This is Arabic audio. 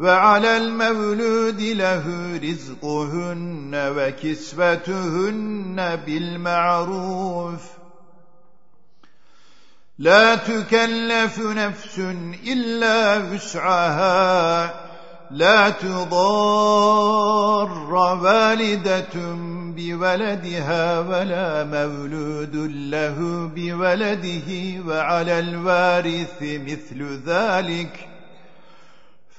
وعلى المولود له رزقهن وكسبتهن بالمعروف. لا تكلف نفس إلا وسعها. لا تضار والدة بولدها ولا مولود له بولده وعلى الوارث مثل ذلك.